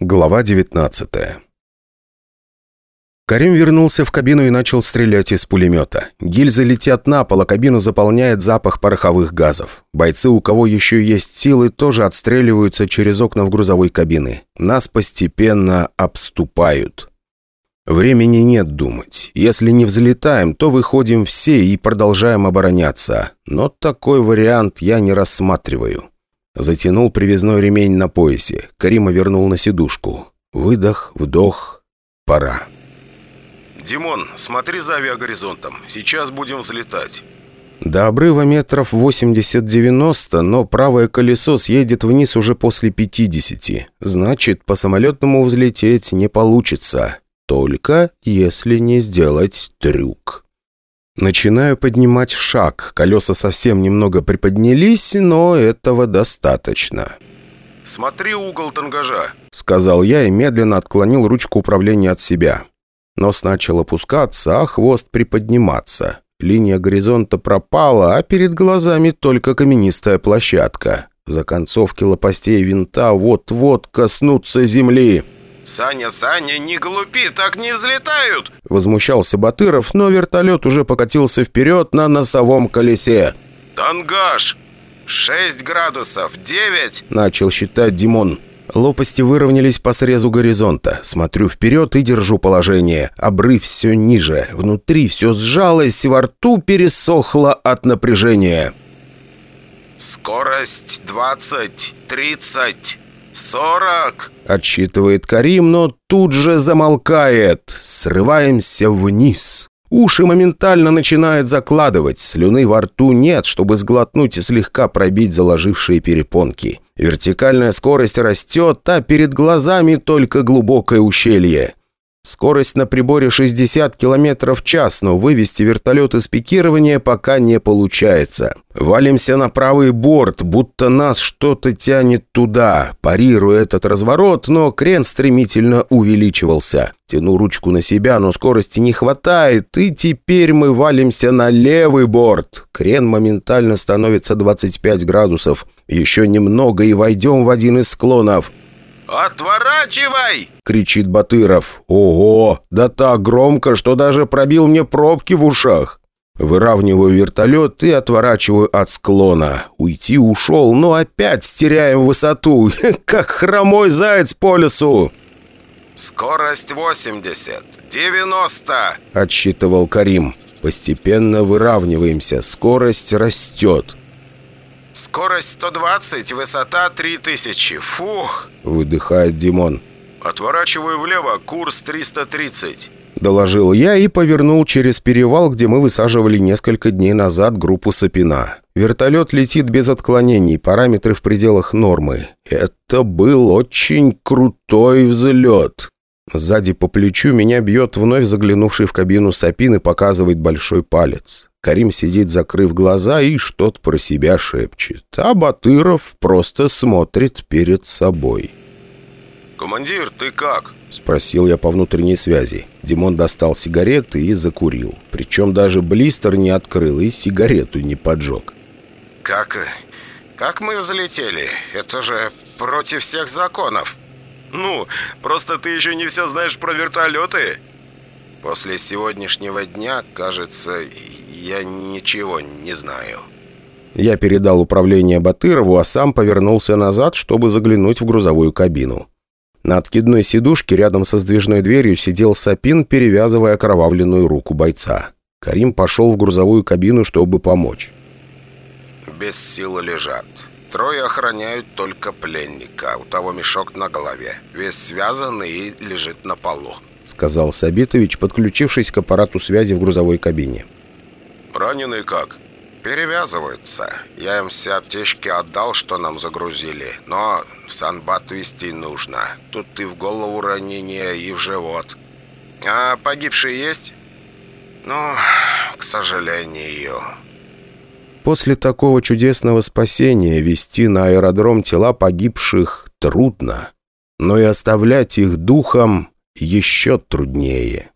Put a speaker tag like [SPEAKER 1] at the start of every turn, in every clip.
[SPEAKER 1] Глава 19 Карим вернулся в кабину и начал стрелять из пулемета. Гильзы летят на пол, а кабину заполняет запах пороховых газов. Бойцы, у кого еще есть силы, тоже отстреливаются через окна в грузовой кабины. Нас постепенно обступают. Времени нет думать. Если не взлетаем, то выходим все и продолжаем обороняться. Но такой вариант я не рассматриваю. Затянул привязной ремень на поясе. Карима вернул на сидушку. Выдох, вдох. Пора.
[SPEAKER 2] «Димон, смотри за авиагоризонтом. Сейчас будем взлетать».
[SPEAKER 1] До обрыва метров 80-90, но правое колесо съедет вниз уже после 50. Значит, по самолетному взлететь не получится. Только если не сделать трюк. Начинаю поднимать шаг. Колеса совсем немного приподнялись, но этого достаточно.
[SPEAKER 2] «Смотри угол тангажа», —
[SPEAKER 1] сказал я и медленно отклонил ручку управления от себя. Нос начал опускаться, а хвост приподниматься. Линия горизонта пропала, а перед глазами только каменистая площадка. Законцовки лопастей винта вот-вот коснутся земли.
[SPEAKER 2] «Саня, Саня, не глупи, так не взлетают!»
[SPEAKER 1] Возмущался Батыров, но вертолет уже покатился вперед на носовом колесе.
[SPEAKER 2] «Тангаж! 6 градусов, 9!»
[SPEAKER 1] Начал считать Димон. Лопасти выровнялись по срезу горизонта. Смотрю вперед и держу положение. Обрыв все ниже. Внутри все сжалось, во рту пересохло от напряжения.
[SPEAKER 2] «Скорость 20, 30, 40!»
[SPEAKER 1] Отсчитывает Карим, но тут же замолкает. Срываемся вниз. Уши моментально начинают закладывать. Слюны во рту нет, чтобы сглотнуть и слегка пробить заложившие перепонки. Вертикальная скорость растет, а перед глазами только глубокое ущелье. Скорость на приборе 60 км в час, но вывести вертолет из пикирования пока не получается. Валимся на правый борт, будто нас что-то тянет туда. Парирую этот разворот, но крен стремительно увеличивался. Тяну ручку на себя, но скорости не хватает, и теперь мы валимся на левый борт. Крен моментально становится 25 градусов. Еще немного и войдем в один из склонов.
[SPEAKER 2] «Отворачивай!»
[SPEAKER 1] — кричит Батыров. «Ого! Да так громко, что даже пробил мне пробки в ушах!» Выравниваю вертолет и отворачиваю от склона. Уйти ушел, но опять теряем высоту, как хромой заяц по лесу.
[SPEAKER 2] «Скорость 80, 90!»
[SPEAKER 1] — отсчитывал Карим. Постепенно выравниваемся, скорость растет.
[SPEAKER 2] «Скорость 120, высота 3000. Фух!»
[SPEAKER 1] — выдыхает Димон.
[SPEAKER 2] «Отворачиваю влево, курс 330».
[SPEAKER 1] Доложил я и повернул через перевал, где мы высаживали несколько дней назад группу Сапина. Вертолет летит без отклонений, параметры в пределах нормы. Это был очень крутой взлет. Сзади по плечу меня бьет вновь заглянувший в кабину Сапин и показывает большой палец. Карим сидит, закрыв глаза, и что-то про себя шепчет. А Батыров просто смотрит перед собой.
[SPEAKER 2] «Командир, ты как?»
[SPEAKER 1] — спросил я по внутренней связи. Димон достал сигареты и закурил. Причем даже блистер не открыл и сигарету не поджег.
[SPEAKER 2] «Как... как мы взлетели? Это же против всех законов!» «Ну, просто ты еще не все знаешь про вертолеты!» «После сегодняшнего дня, кажется, я ничего не знаю».
[SPEAKER 1] Я передал управление Батырову, а сам повернулся назад, чтобы заглянуть в грузовую кабину. На откидной сидушке рядом со сдвижной дверью сидел Сапин, перевязывая окровавленную руку бойца. Карим пошел в грузовую кабину, чтобы помочь.
[SPEAKER 2] «Без сил лежат. Трое охраняют только пленника. У того мешок на голове. Весь связан и лежит на полу», —
[SPEAKER 1] сказал Сабитович, подключившись к аппарату связи в грузовой кабине.
[SPEAKER 2] «Раненый как?» «Перевязываются. Я им все аптечки отдал, что нам загрузили. Но в Санбат везти нужно. Тут и в голову ранение, и в живот. А погибшие есть?» «Ну, к сожалению...»
[SPEAKER 1] После такого чудесного спасения вести на аэродром тела погибших трудно, но и оставлять их духом еще труднее.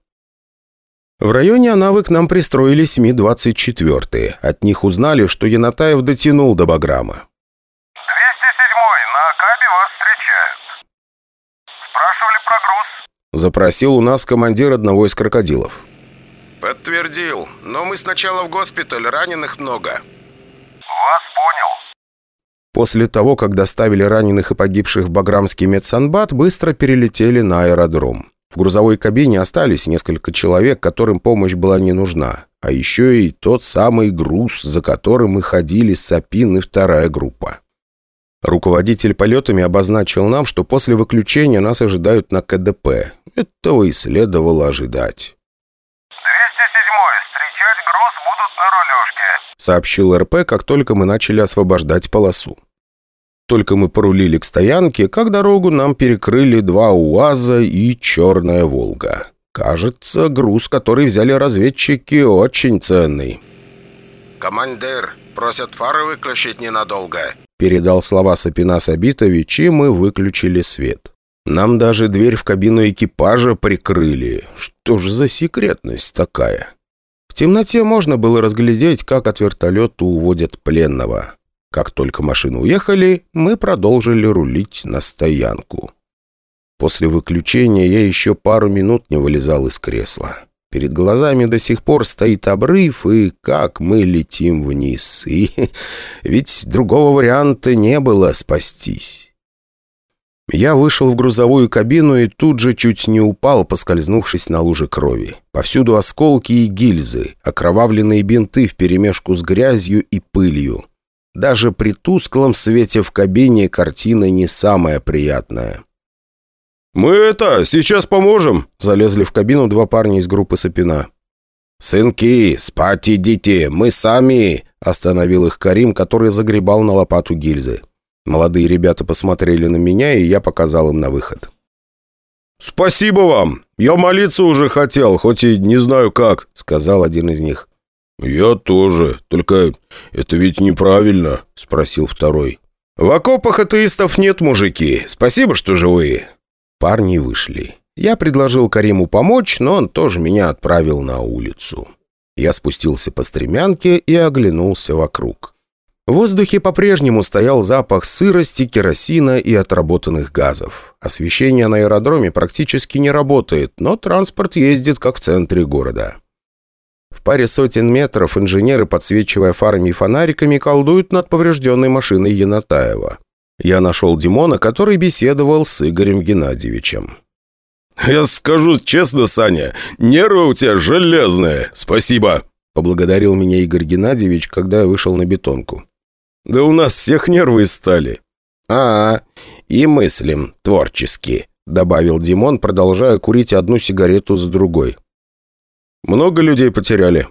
[SPEAKER 1] В районе Анавы к нам пристроились Ми-24. От них узнали, что Янатаев дотянул до Баграма.
[SPEAKER 3] 207-й, на Акабе вас встречают. спрашивали про груз?»
[SPEAKER 1] Запросил у нас командир одного из крокодилов.
[SPEAKER 2] «Подтвердил. Но мы сначала в госпиталь, раненых много».
[SPEAKER 3] «Вас понял».
[SPEAKER 1] После того, как доставили раненых и погибших в Баграмский медсанбат, быстро перелетели на аэродром. В грузовой кабине остались несколько человек, которым помощь была не нужна. А еще и тот самый груз, за которым мы ходили Сапин и вторая группа. Руководитель полетами обозначил нам, что после выключения нас ожидают на КДП. Этого и следовало ожидать.
[SPEAKER 3] 207-й, встречать груз будут на рулежке.
[SPEAKER 1] Сообщил РП, как только мы начали освобождать полосу. Только мы порулили к стоянке, как дорогу нам перекрыли два УАЗа и «Черная Волга». Кажется, груз, который взяли разведчики, очень ценный.
[SPEAKER 2] «Командир, просят фары выключить ненадолго».
[SPEAKER 1] Передал слова Сапина Сабитович, и мы выключили свет. Нам даже дверь в кабину экипажа прикрыли. Что же за секретность такая? В темноте можно было разглядеть, как от вертолета уводят пленного. Как только машины уехали, мы продолжили рулить на стоянку. После выключения я еще пару минут не вылезал из кресла. Перед глазами до сих пор стоит обрыв, и как мы летим вниз. И ведь другого варианта не было спастись. Я вышел в грузовую кабину и тут же чуть не упал, поскользнувшись на луже крови. Повсюду осколки и гильзы, окровавленные бинты вперемешку с грязью и пылью. Даже при тусклом свете в кабине картина не самая приятная. «Мы это, сейчас поможем!» Залезли в кабину два парня из группы Сапина. «Сынки, спать идите, мы сами!» Остановил их Карим, который загребал на лопату гильзы. Молодые ребята посмотрели на меня, и я показал им на выход. «Спасибо вам! Я молиться уже хотел, хоть и не знаю как», — сказал один из них. «Я тоже. Только это ведь неправильно», — спросил второй. «В окопах атеистов нет, мужики. Спасибо, что живые». Парни вышли. Я предложил Кариму помочь, но он тоже меня отправил на улицу. Я спустился по стремянке и оглянулся вокруг. В воздухе по-прежнему стоял запах сырости, керосина и отработанных газов. Освещение на аэродроме практически не работает, но транспорт ездит как в центре города. В паре сотен метров инженеры, подсвечивая фарами и фонариками, колдуют над поврежденной машиной Янатаева. Я нашел Димона, который беседовал с Игорем Геннадьевичем. «Я скажу честно, Саня, нервы у тебя железные. Спасибо!» Поблагодарил меня Игорь Геннадьевич, когда я вышел на бетонку. «Да у нас всех нервы стали». «А, -а и мыслим творчески», — добавил Димон, продолжая курить одну сигарету за другой. Много людей потеряли?»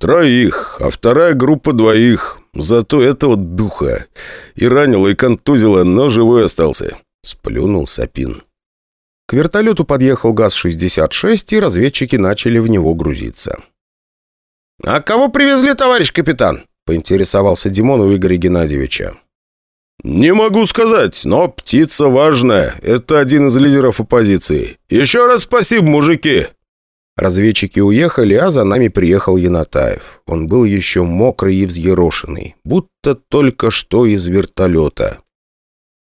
[SPEAKER 1] «Троих, а вторая группа двоих. Зато этого духа. И ранила, и контузила, но живой остался». Сплюнул Сапин. К вертолету подъехал ГАЗ-66, и разведчики начали в него грузиться. «А кого привезли, товарищ капитан?» — поинтересовался Димон у Игоря Геннадьевича. «Не могу сказать, но птица важная. Это один из лидеров оппозиции. Еще раз спасибо, мужики!» Разведчики уехали, а за нами приехал Янатаев. Он был еще мокрый и взъерошенный, будто только что из вертолета.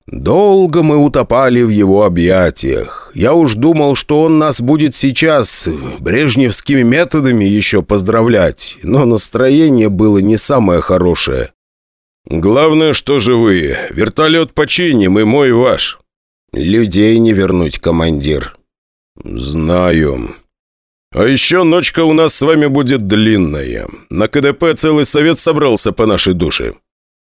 [SPEAKER 1] Долго мы утопали в его объятиях. Я уж думал, что он нас будет сейчас брежневскими методами еще поздравлять, но настроение было не самое хорошее. «Главное, что живые. Вертолет починим, и мой ваш». «Людей не вернуть, командир». «Знаю. А еще ночка у нас с вами будет длинная. На КДП целый совет собрался по нашей душе.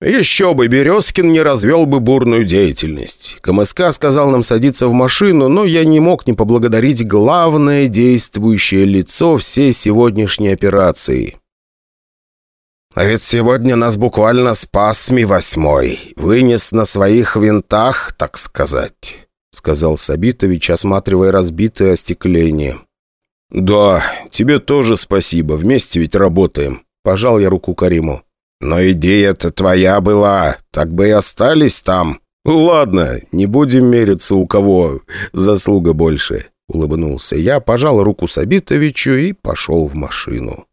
[SPEAKER 1] Еще бы Березкин не развел бы бурную деятельность. КМСК сказал нам садиться в машину, но я не мог не поблагодарить главное действующее лицо всей сегодняшней операции. А ведь сегодня нас буквально спас Ми-8, вынес на своих винтах, так сказать, сказал Сабитович, осматривая разбитое остекление. «Да, тебе тоже спасибо. Вместе ведь работаем». Пожал я руку Кариму. «Но идея-то твоя была. Так бы и остались там». «Ладно, не будем мериться, у кого заслуга больше», — улыбнулся я, пожал руку Сабитовичу и пошел в машину.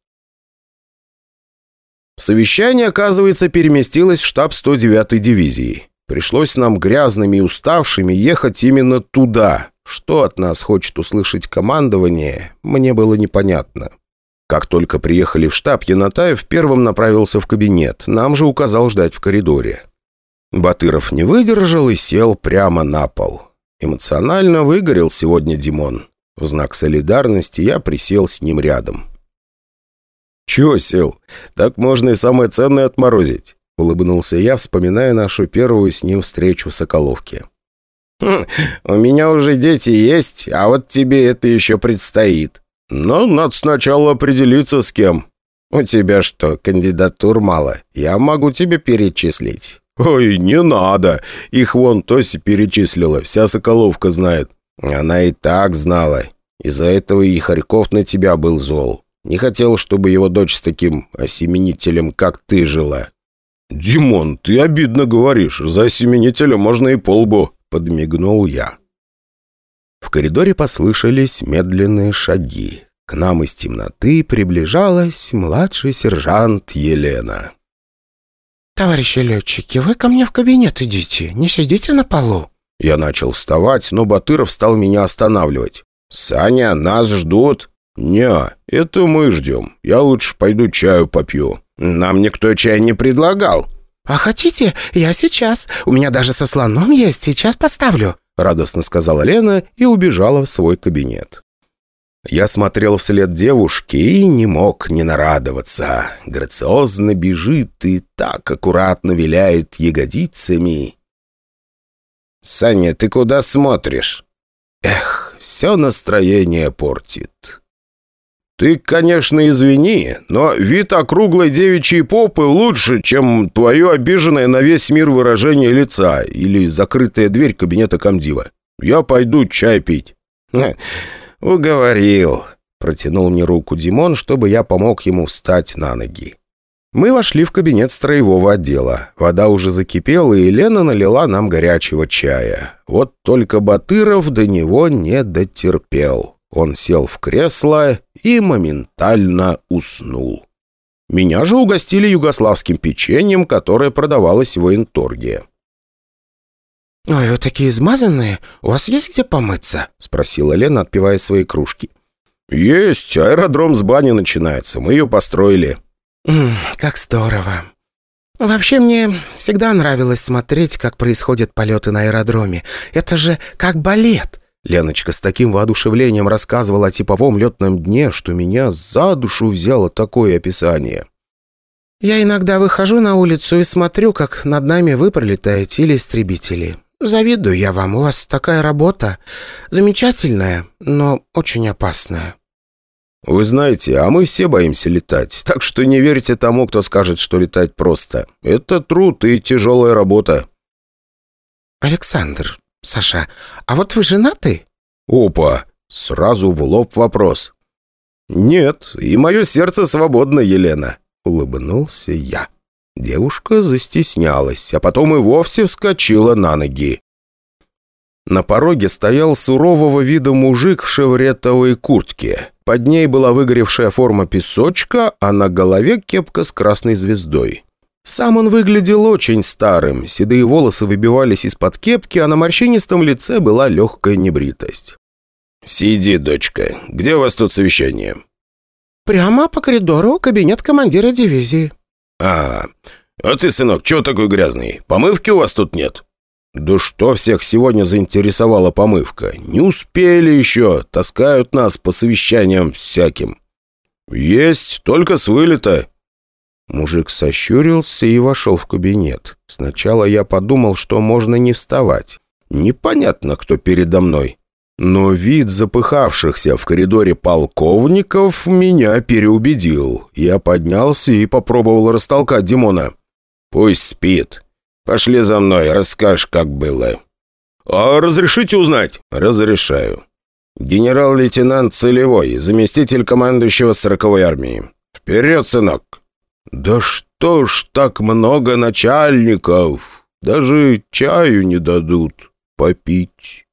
[SPEAKER 1] Совещание, оказывается, переместилось в штаб 109-й дивизии. Пришлось нам грязными и уставшими ехать именно туда. Что от нас хочет услышать командование, мне было непонятно. Как только приехали в штаб, Янатаев первым направился в кабинет. Нам же указал ждать в коридоре. Батыров не выдержал и сел прямо на пол. Эмоционально выгорел сегодня Димон. В знак солидарности я присел с ним рядом. «Чего сел? Так можно и самое ценное отморозить», — улыбнулся я, вспоминая нашу первую с ним встречу в Соколовке.
[SPEAKER 2] «Хм, «У меня уже дети есть, а вот тебе это еще предстоит»,
[SPEAKER 1] но надо сначала определиться с кем.
[SPEAKER 2] У тебя что, кандидатур мало? Я могу тебе перечислить.
[SPEAKER 1] Ой, не надо. Их вон Тоси перечислила, вся Соколовка знает.
[SPEAKER 2] Она и так знала. Из-за этого и Харьков на тебя был зол. Не хотел, чтобы его дочь с таким осеменителем, как ты, жила.
[SPEAKER 1] «Димон, ты обидно говоришь. За осеменителя можно и полбу», — подмигнул я. В коридоре послышались медленные шаги. К нам из темноты приближалась младший сержант Елена.
[SPEAKER 4] «Товарищи летчики, вы ко мне в кабинет идите, не сидите на полу».
[SPEAKER 1] Я начал вставать, но Батыров стал меня останавливать.
[SPEAKER 2] «Саня, нас ждут».
[SPEAKER 1] «Не, это мы ждем. Я лучше пойду чаю попью».
[SPEAKER 2] «Нам никто чай не предлагал».
[SPEAKER 4] «А хотите? Я сейчас. У меня даже со слоном есть, сейчас поставлю».
[SPEAKER 1] — радостно сказала Лена и убежала в свой кабинет. Я смотрел вслед девушки и не мог не нарадоваться. Грациозно бежит и так аккуратно виляет ягодицами.
[SPEAKER 2] «Саня, ты куда смотришь?»
[SPEAKER 1] Эх, все настроение портит. «Ты, конечно, извини, но вид округлой девичьей попы лучше, чем твое обиженное на весь мир выражение лица или закрытая дверь кабинета комдива. Я пойду чай пить».
[SPEAKER 2] «Уговорил», —
[SPEAKER 1] протянул мне руку Димон, чтобы я помог ему встать на ноги. Мы вошли в кабинет строевого отдела. Вода уже закипела, и Елена налила нам горячего чая. Вот только Батыров до него не дотерпел. Он сел в кресло и моментально уснул. Меня же угостили югославским печеньем, которое продавалось в военторге.
[SPEAKER 4] «Ой, вы такие измазанные. У вас есть где помыться?»
[SPEAKER 1] — спросила Лена, отпивая свои кружки. «Есть. Аэродром с бани начинается. Мы ее построили».
[SPEAKER 4] «Как здорово. Вообще мне всегда нравилось смотреть, как происходят полеты на аэродроме. Это же как балет.
[SPEAKER 1] Леночка с таким воодушевлением рассказывала о типовом летном дне, что меня за душу взяло такое описание.
[SPEAKER 4] «Я иногда выхожу на улицу и смотрю, как над нами вы пролетаете или истребители. Завидую я вам, у вас такая работа. Замечательная, но очень опасная».
[SPEAKER 1] «Вы знаете, а мы все боимся летать, так что не верьте тому, кто скажет, что летать просто. Это труд и тяжелая работа».
[SPEAKER 4] «Александр, Саша, а вот вы женаты?»
[SPEAKER 1] «Опа!» Сразу в лоб вопрос. «Нет, и мое сердце свободно, Елена», — улыбнулся я. Девушка застеснялась, а потом и вовсе вскочила на ноги. На пороге стоял сурового вида мужик в шевретовой куртке. Под ней была выгоревшая форма песочка, а на голове кепка с красной звездой. Сам он выглядел очень старым, седые волосы выбивались из-под кепки, а на морщинистом лице была легкая небритость.
[SPEAKER 2] «Сиди, дочка. Где у вас тут совещание?»
[SPEAKER 4] «Прямо по коридору, кабинет командира дивизии».
[SPEAKER 2] «А, а ты, сынок, чего такой грязный? Помывки у вас тут нет?»
[SPEAKER 1] «Да что всех сегодня заинтересовала помывка? Не успели еще, таскают нас по совещаниям всяким». «Есть, только с вылета», Мужик сощурился и вошел в кабинет. Сначала я подумал, что можно не вставать. Непонятно, кто передо мной. Но вид запыхавшихся в коридоре полковников меня переубедил. Я поднялся и попробовал растолкать Димона.
[SPEAKER 2] «Пусть спит. Пошли за мной, расскажешь, как было».
[SPEAKER 1] «А разрешите узнать?»
[SPEAKER 2] «Разрешаю. Генерал-лейтенант Целевой, заместитель командующего 40-й армии. Вперед, сынок!»
[SPEAKER 1] «Да что ж так много начальников? Даже чаю не дадут попить».